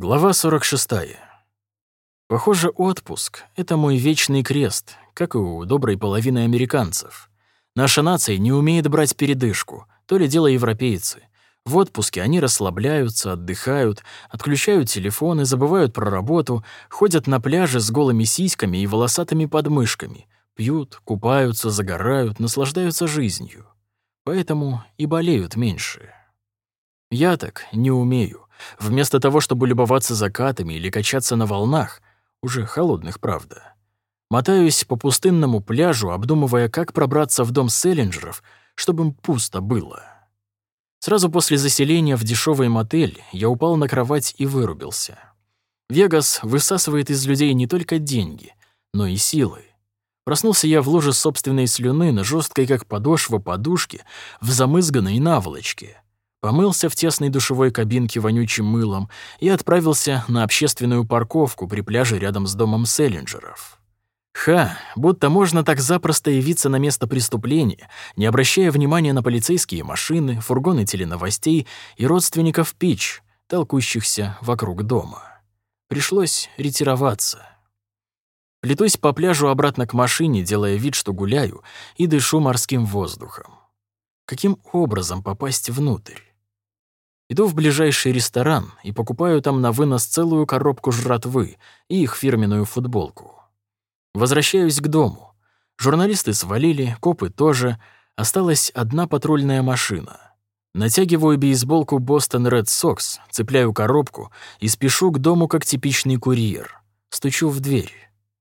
Глава 46. Похоже, отпуск — это мой вечный крест, как и у доброй половины американцев. Наша нация не умеет брать передышку, то ли дело европейцы. В отпуске они расслабляются, отдыхают, отключают телефоны, забывают про работу, ходят на пляже с голыми сиськами и волосатыми подмышками, пьют, купаются, загорают, наслаждаются жизнью. Поэтому и болеют меньше. Я так не умею. Вместо того, чтобы любоваться закатами или качаться на волнах, уже холодных, правда, мотаюсь по пустынному пляжу, обдумывая, как пробраться в дом Селлинджеров, чтобы им пусто было. Сразу после заселения в дешевый мотель я упал на кровать и вырубился. Вегас высасывает из людей не только деньги, но и силы. Проснулся я в луже собственной слюны на жесткой, как подошва, подушке в замызганной наволочке — помылся в тесной душевой кабинке вонючим мылом и отправился на общественную парковку при пляже рядом с домом Селлинджеров. Ха, будто можно так запросто явиться на место преступления, не обращая внимания на полицейские машины, фургоны теленовостей и родственников Пич, толкущихся вокруг дома. Пришлось ретироваться. Плетусь по пляжу обратно к машине, делая вид, что гуляю, и дышу морским воздухом. Каким образом попасть внутрь? Иду в ближайший ресторан и покупаю там на вынос целую коробку жратвы и их фирменную футболку. Возвращаюсь к дому. Журналисты свалили, копы тоже. Осталась одна патрульная машина. Натягиваю бейсболку Бостон Ред Сокс, цепляю коробку и спешу к дому как типичный курьер. Стучу в дверь.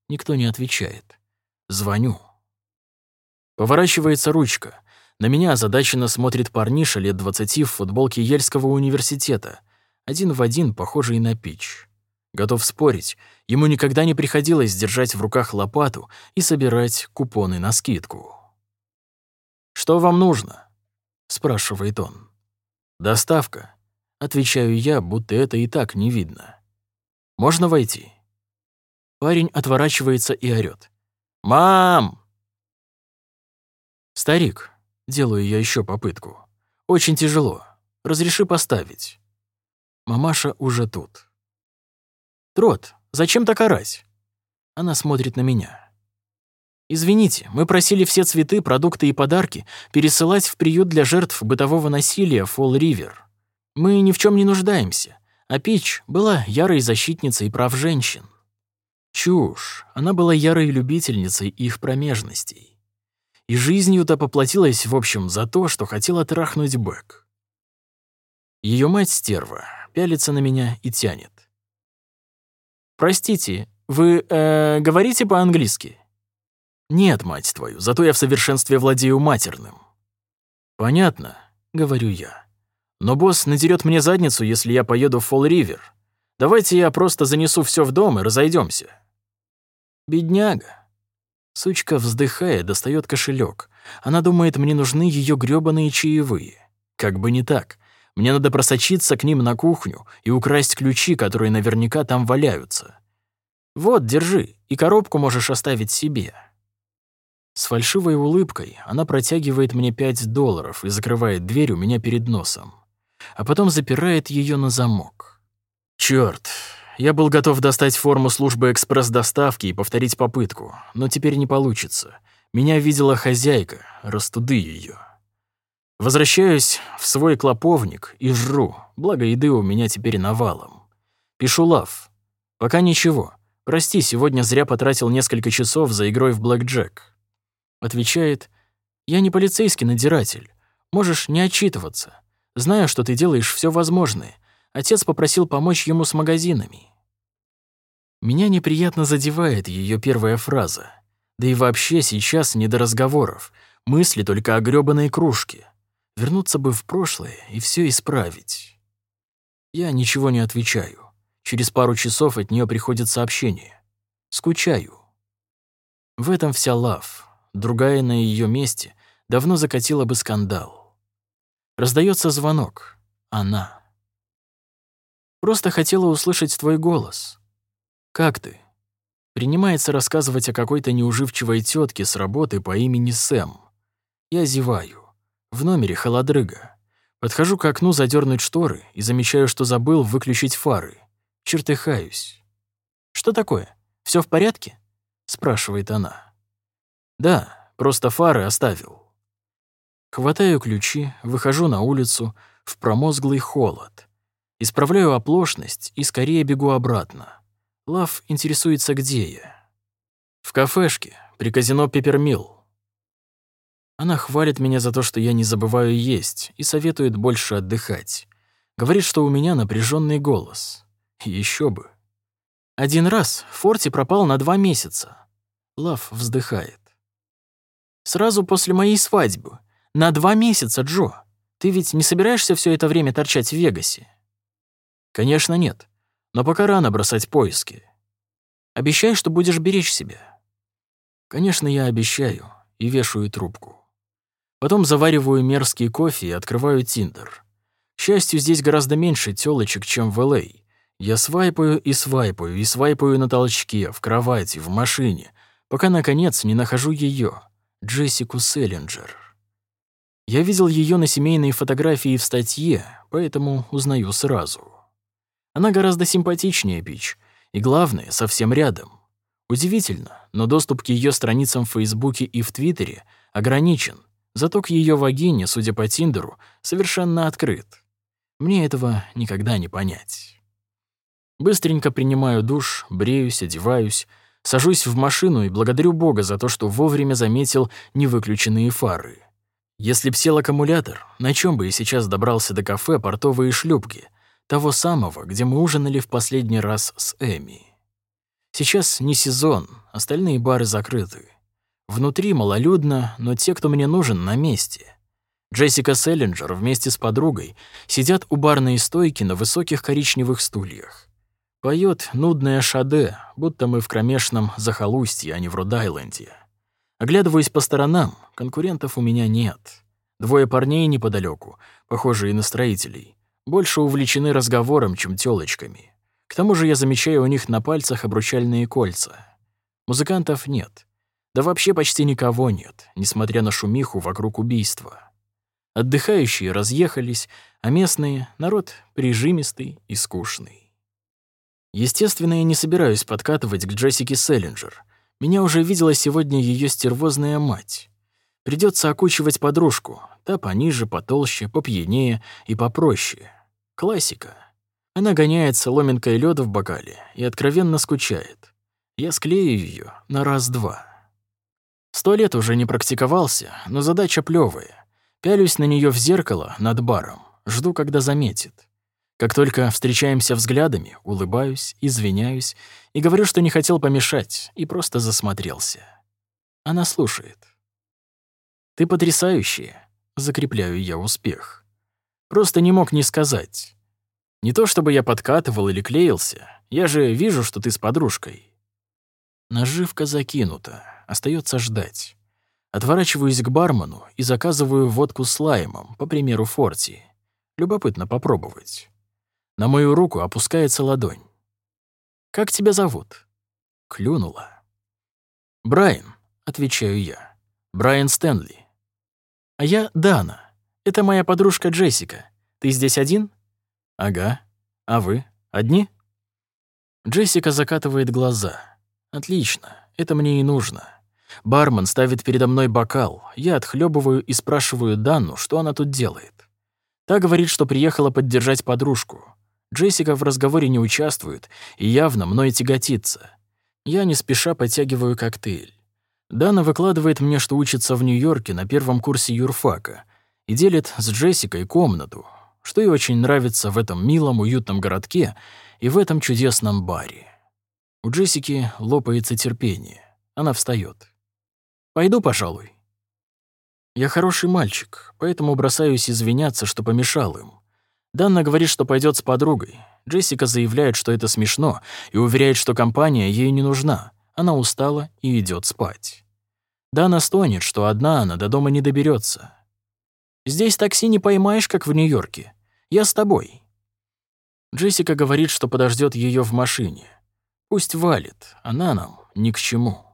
Никто не отвечает. Звоню. Поворачивается ручка. На меня озадаченно смотрит парниша лет двадцати в футболке Ельского университета, один в один похожий на пич. Готов спорить, ему никогда не приходилось держать в руках лопату и собирать купоны на скидку. «Что вам нужно?» — спрашивает он. «Доставка», — отвечаю я, будто это и так не видно. «Можно войти?» Парень отворачивается и орёт. «Мам!» «Старик, Делаю я еще попытку. Очень тяжело. Разреши поставить. Мамаша уже тут. Трот, зачем так орать? Она смотрит на меня. Извините, мы просили все цветы, продукты и подарки пересылать в приют для жертв бытового насилия Фолл-Ривер. Мы ни в чем не нуждаемся, а Пич была ярой защитницей прав женщин. Чушь. Она была ярой любительницей их промежностей. И жизнью-то поплатилась, в общем, за то, что хотела трахнуть Бэк. Ее мать стерва, пялится на меня и тянет. «Простите, вы э, говорите по-английски?» «Нет, мать твою, зато я в совершенстве владею матерным». «Понятно», — говорю я. «Но босс надерет мне задницу, если я поеду в Фолл-Ривер. Давайте я просто занесу все в дом и разойдемся. «Бедняга», Сучка, вздыхая, достает кошелек. Она думает, мне нужны ее грёбаные чаевые. Как бы не так. Мне надо просочиться к ним на кухню и украсть ключи, которые наверняка там валяются. Вот, держи, и коробку можешь оставить себе. С фальшивой улыбкой она протягивает мне пять долларов и закрывает дверь у меня перед носом. А потом запирает ее на замок. Черт, я был готов достать форму службы экспресс-доставки и повторить попытку, но теперь не получится. Меня видела хозяйка, растуды ее. Возвращаюсь в свой клоповник и жру, благо еды у меня теперь навалом. Пишу лав. Пока ничего. Прости, сегодня зря потратил несколько часов за игрой в блэкджек. Отвечает, я не полицейский надзиратель. Можешь не отчитываться. Знаю, что ты делаешь все возможное. Отец попросил помочь ему с магазинами. Меня неприятно задевает ее первая фраза. Да и вообще сейчас не до разговоров. Мысли только о грёбаной кружке. Вернуться бы в прошлое и все исправить. Я ничего не отвечаю. Через пару часов от нее приходит сообщение. Скучаю. В этом вся лав. Другая на ее месте давно закатила бы скандал. Раздается звонок. Она. Просто хотела услышать твой голос. Как ты? Принимается рассказывать о какой-то неуживчивой тетке с работы по имени Сэм. Я зеваю. В номере холодрыга. Подхожу к окну задернуть шторы и замечаю, что забыл выключить фары. Чертыхаюсь. «Что такое? Все в порядке?» — спрашивает она. «Да, просто фары оставил». Хватаю ключи, выхожу на улицу в промозглый холод. Исправляю оплошность и скорее бегу обратно. Лав интересуется, где я. В кафешке, при казино Пеппермилл. Она хвалит меня за то, что я не забываю есть, и советует больше отдыхать. Говорит, что у меня напряженный голос. Еще бы. Один раз Форти пропал на два месяца. Лав вздыхает. Сразу после моей свадьбы. На два месяца, Джо. Ты ведь не собираешься все это время торчать в Вегасе? Конечно, нет. Но пока рано бросать поиски. Обещай, что будешь беречь себя. Конечно, я обещаю и вешаю трубку. Потом завариваю мерзкий кофе и открываю Тиндер. К счастью, здесь гораздо меньше тёлочек, чем в Л.А. Я свайпаю и свайпаю, и свайпаю на толчке, в кровати, в машине, пока, наконец, не нахожу ее, Джессику Селлинджер. Я видел ее на семейной фотографии в статье, поэтому узнаю сразу. Она гораздо симпатичнее Пич, и главное, совсем рядом. Удивительно, но доступ к ее страницам в Фейсбуке и в Твиттере ограничен, зато к ее вагине, судя по Тиндеру, совершенно открыт. Мне этого никогда не понять. Быстренько принимаю душ, бреюсь, одеваюсь, сажусь в машину и благодарю Бога за то, что вовремя заметил невыключенные фары. Если б сел аккумулятор, на чем бы и сейчас добрался до кафе «Портовые шлюпки», того самого, где мы ужинали в последний раз с Эми. Сейчас не сезон, остальные бары закрыты. Внутри малолюдно, но те, кто мне нужен, на месте. Джессика Селлинджер вместе с подругой сидят у барной стойки на высоких коричневых стульях. Поет нудное шаде, будто мы в кромешном захолустье, а не в Род-Айленде. Оглядываясь по сторонам, конкурентов у меня нет. Двое парней неподалеку, похожие на строителей, больше увлечены разговором, чем тёлочками. К тому же я замечаю у них на пальцах обручальные кольца. Музыкантов нет. Да вообще почти никого нет, несмотря на шумиху вокруг убийства. Отдыхающие разъехались, а местные — народ прижимистый и скучный. Естественно, я не собираюсь подкатывать к Джессике Селлинджер. Меня уже видела сегодня ее стервозная мать. Придется окучивать подружку, та пониже, потолще, попьянее и попроще. Классика. Она гоняет соломинкой лёда в бокале и откровенно скучает. Я склею ее на раз-два. Сто лет уже не практиковался, но задача плевая. Пялюсь на нее в зеркало над баром, жду, когда заметит. Как только встречаемся взглядами, улыбаюсь, извиняюсь и говорю, что не хотел помешать, и просто засмотрелся. Она слушает. «Ты потрясающая», — закрепляю я успех. Просто не мог не сказать. Не то чтобы я подкатывал или клеился, я же вижу, что ты с подружкой. Наживка закинута, остается ждать. Отворачиваюсь к бармену и заказываю водку с лаймом, по примеру Форти. Любопытно попробовать. На мою руку опускается ладонь. «Как тебя зовут?» Клюнула. «Брайан», — отвечаю я. «Брайан Стэнли». «А я Дана. Это моя подружка Джессика. Ты здесь один?» «Ага. А вы? Одни?» Джессика закатывает глаза. «Отлично. Это мне и нужно». Бармен ставит передо мной бокал. Я отхлебываю и спрашиваю Данну, что она тут делает. Та говорит, что приехала поддержать подружку. Джессика в разговоре не участвует и явно мной тяготится. Я не спеша подтягиваю коктейль. Дана выкладывает мне, что учится в Нью-Йорке на первом курсе юрфака — и делит с Джессикой комнату, что ей очень нравится в этом милом, уютном городке и в этом чудесном баре. У Джессики лопается терпение. Она встает. «Пойду, пожалуй». Я хороший мальчик, поэтому бросаюсь извиняться, что помешал им. Данна говорит, что пойдет с подругой. Джессика заявляет, что это смешно, и уверяет, что компания ей не нужна. Она устала и идет спать. Дана стонет, что одна она до дома не доберется. Здесь такси не поймаешь, как в Нью-Йорке. Я с тобой». Джессика говорит, что подождет ее в машине. Пусть валит, она нам ни к чему.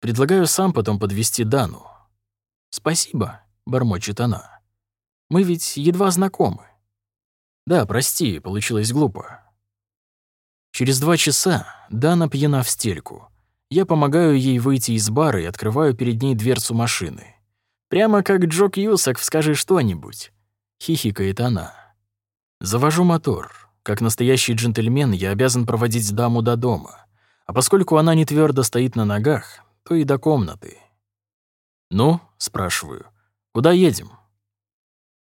Предлагаю сам потом подвести Дану. «Спасибо», — бормочет она. «Мы ведь едва знакомы». «Да, прости, получилось глупо». Через два часа Дана пьяна в стельку. Я помогаю ей выйти из бара и открываю перед ней дверцу машины. Прямо как Джо Кьюсак «Скажи что-нибудь», — хихикает она. Завожу мотор. Как настоящий джентльмен я обязан проводить даму до дома. А поскольку она не твердо стоит на ногах, то и до комнаты. «Ну?» — спрашиваю. «Куда едем?»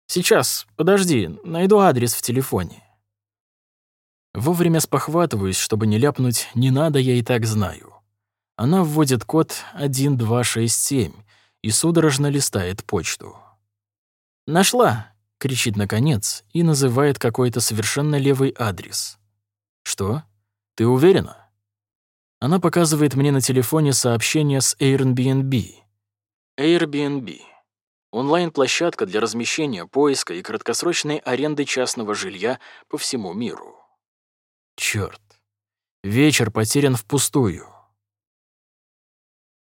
«Сейчас, подожди, найду адрес в телефоне». Вовремя спохватываюсь, чтобы не ляпнуть «не надо, я и так знаю». Она вводит код 1267 и судорожно листает почту. «Нашла!» — кричит наконец и называет какой-то совершенно левый адрес. «Что? Ты уверена?» Она показывает мне на телефоне сообщение с Airbnb. Airbnb — онлайн-площадка для размещения, поиска и краткосрочной аренды частного жилья по всему миру. Чёрт. Вечер потерян впустую.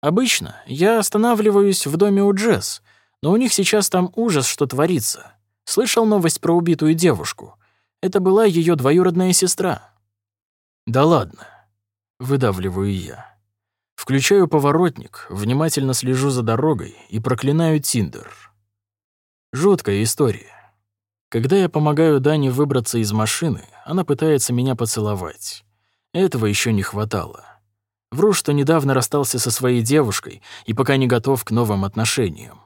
Обычно я останавливаюсь в доме у Джесс, но у них сейчас там ужас, что творится. Слышал новость про убитую девушку. Это была ее двоюродная сестра. Да ладно. Выдавливаю я. Включаю поворотник, внимательно слежу за дорогой и проклинаю Тиндер. Жуткая история. Когда я помогаю Дане выбраться из машины, она пытается меня поцеловать. Этого еще не хватало. Вру, что недавно расстался со своей девушкой и пока не готов к новым отношениям.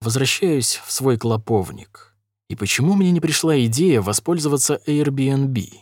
Возвращаюсь в свой клоповник. И почему мне не пришла идея воспользоваться Airbnb?